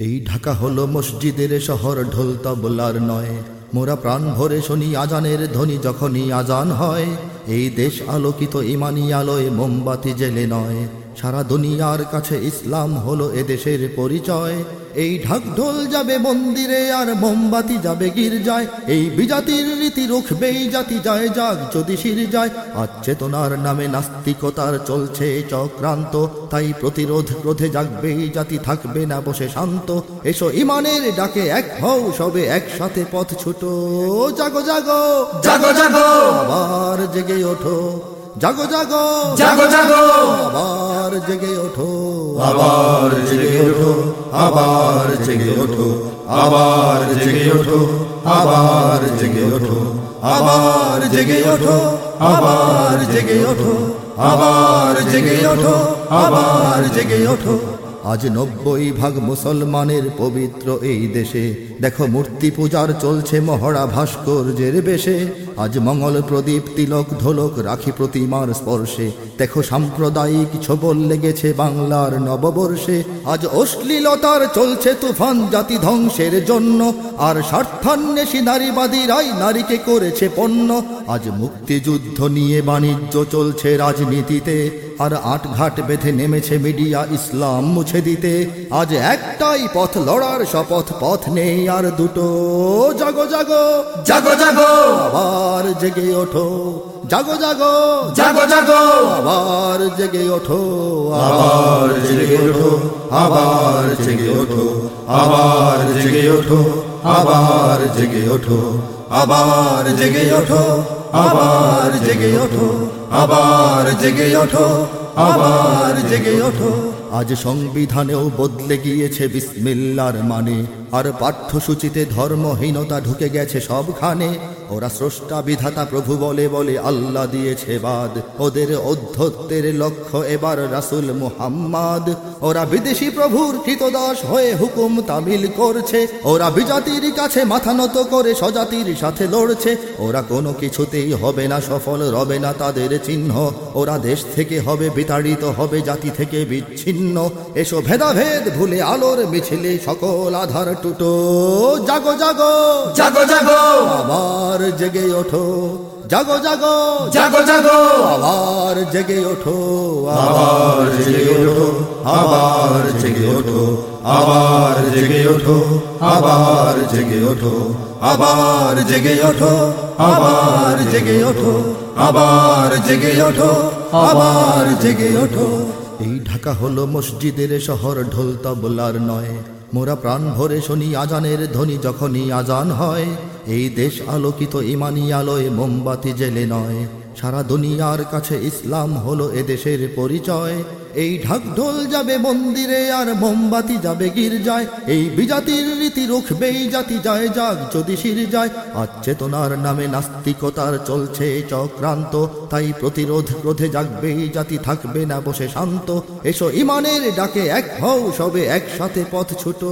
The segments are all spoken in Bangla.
এই ঢাকা হলো মসজিদের শহর, ঢোল তবলার নয়। মোরা প্রাণ ভরে শুনি আজানের ধ্বনি যখনই আজান হয়। এই দেশ আলোকিত ইমানি আলোয় মোমবাতি জেলে নয়। সারা দুনিয়ার কাছে ইসলাম হলো এদেশের পরিচয়। এই ঢাকঢোল যাবে মন্দিরে আর মোমবাতি যাবে গির্জায়। এই বিজাতির রীতি রুখবেই জাতি যায় যাক যদি শির যায়। আজ চেতনার নামে নাস্তিকতার চলছে চক্রান্ত। তাই প্রতিরোধ ক্রোধে জাগবেই জাতি থাকবে না বসে শান্ত। এসো ইমানের ডাকে এক হও সবে একসাথে পথ ছুটো। জাগো জাগো! জাগো জাগো! আবার জেগে ওঠো। জাগো জাগো জাগো জাগো। আবার জেগে ওঠো আবার জেগে ওঠো আবার জেগে ওঠো আবার জেগে ওঠো আবার জেগে ওঠো আবার জেগে ওঠো আবার জেগে ওঠো আবার জেগে ওঠো আবার জেগে ওঠো। আজ নব্বই ভাগ মুসলমানের পবিত্র এই দেশে দেখো মূর্তি পূজার চলছে মহড়া ভাস্কর্যের বেশে। আজ মঙ্গল প্রদীপ তিলক ধোলক রাখি প্রতিমার স্পর্শে। দেখো সাম্প্রদায়িক ছবল লেগেছে বাংলার নববর্ষে। আজ অশ্লীলতার চলছে তুফান জাতি ধ্বংসের জন্য। আর স্বার্থান্বেষী নারীবাদীরাই নারীকে করেছে পণ্য। আজ মুক্তিযুদ্ধ নিয়ে বাণিজ্য চলছে রাজনীতিতে। আর আট ঘাট বেঁধে নেমেছে মিডিয়া ইসলাম মুছে দিতে। আজ একটাই পথ লড়ার শপথ পথ নেই আর দুটো। জাগো জাগো। জাগো জাগো। আবার জেগে ওঠো জাগো জাগো জাগো জাগো আবার জেগে ওঠো আবার জেগে ওঠো আবার জেগে ওঠো আবার জেগে ওঠো আবার জেগে ওঠো আবার জেগে ওঠো আবার জেগে ওঠো আবার জেগে ওঠো আবার জেগে ওঠো আজ সংবিধানেও বদলে গিয়েছে বিসমিল্লার মানে আর পাঠ্যসূচিতে ধর্মহীনতা ঢুকে গেছে সবখানে ওরা স্রষ্টা বিধাতা প্রভু বলে বলে আল্লাহ দিয়েছে বাদ। ওদের অধ্যত্বের লক্ষ্য এবার রাসুল মুহাম্মাদ। ওরা বিদেশি প্রভুর কৃতদাস হয়ে হুকুম তামিল করছে। ওরা বিজাতির কাছে মাথা নত করে স্বজাতির সাথে লড়ছে। ওরা কোনো কিছুতেই হবে না সফল রবে না তাদের চিহ্ন। ওরা দেশ থেকে হবে বিতাড়িত হবে জাতি থেকে বিচ্ছিন্ন। এসো ভেদাভেদ ভুলে আলোর মিছিলে সকল আধার টুটো। জাগো জাগো! জাগো জাগো! আবার জেগে ওঠো জাগো জাগো জাগো জাগো আবার জেগে ওঠো আবার জেগে ওঠো আবার জেগে ওঠো আবার জেগে ওঠো আবার জেগে ওঠো আবার জেগে ওঠো আবার জেগে ওঠো আবার জেগে ওঠো আবার জেগে ওঠো এই ঢাকা হলো মসজিদের শহর ঢোল তবলার নয় মোরা প্রাণ ভরে শুনি আজানের ধ্বনি যখনই আজান হয়। এই দেশ আলোকিত ইমানি আলোয় মোমবাতি জেলে নয়। সারা দুনিয়ার কাছে ইসলাম হলো এদেশের পরিচয়। এই ঢাকঢোল যাবে মন্দিরে আর মোমবাতি যাবে গির্জায়। এই বিজাতির রীতি রুখবেই জাতি যায় যাক যদি শির যায়। আজ চেতনার নামে নাস্তিকতার চলছে চক্রান্ত। তাই প্রতিরোধ ক্রোধে জাগবেই জাতি থাকবে না বসে শান্ত। এসো ইমানের ডাকে এক হও সবে একসাথে পথ ছুটো।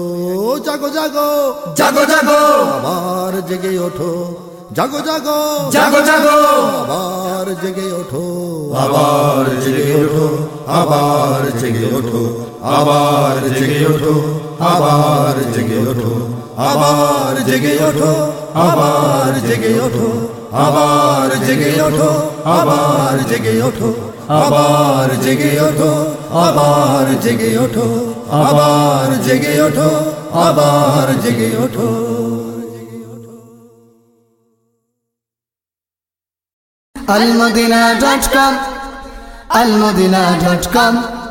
জাগো জাগো জাগো জাগো। আবার জেগে ওঠো। জাগো জাগো জাগো জাগো আবার জেগে ওঠো আবার জেগে ওঠো আবার জেগে ওঠো আবার জেগে ওঠো আবার জেগে ওঠো আবার জেগে ওঠো আবার জেগে ওঠো আবার জেগে ওঠো আবার জেগে ওঠো আবার জেগে ওঠো আবার জেগে ওঠো আবার জেগে ওঠো আবার জেগে ওঠো almadina.com almadina.com